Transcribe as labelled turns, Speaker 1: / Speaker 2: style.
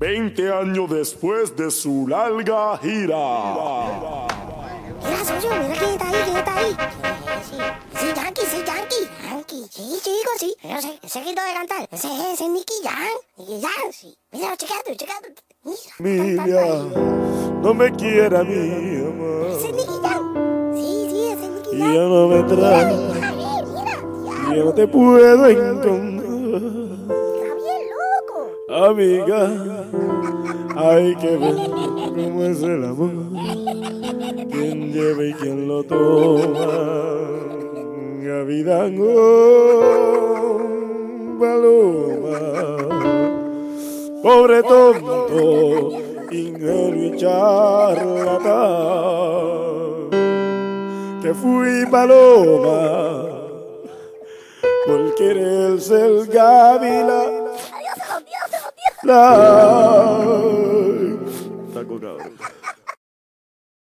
Speaker 1: 20 años después de su larga gira.
Speaker 2: Mira, socio, mira quién está ahí, quién está ahí. Sí, sí, Yankee, sí, Yankee. Yankee, sí, chico, sí. Yo sé, ese grito de cantar. Ese es, Nicky Jam. Nicky Jam, sí. Mira, chequeate, chequeate. Mira,
Speaker 1: no me quiera mi
Speaker 2: Ese es
Speaker 1: amor.
Speaker 2: Nicky Jam. Sí, sí, ese es Nicky
Speaker 1: Y
Speaker 2: Jam.
Speaker 1: ya no me trae,
Speaker 2: mira, mira,
Speaker 1: ya no te puedo encontrar. Amiga, hay que ver cómo es el amor. Quién lleva y quién lo toma. Gavidango, paloma. Pobre tonto, ingenuo y charlatán. Que fui paloma por querer ser gavila. life. Taco God.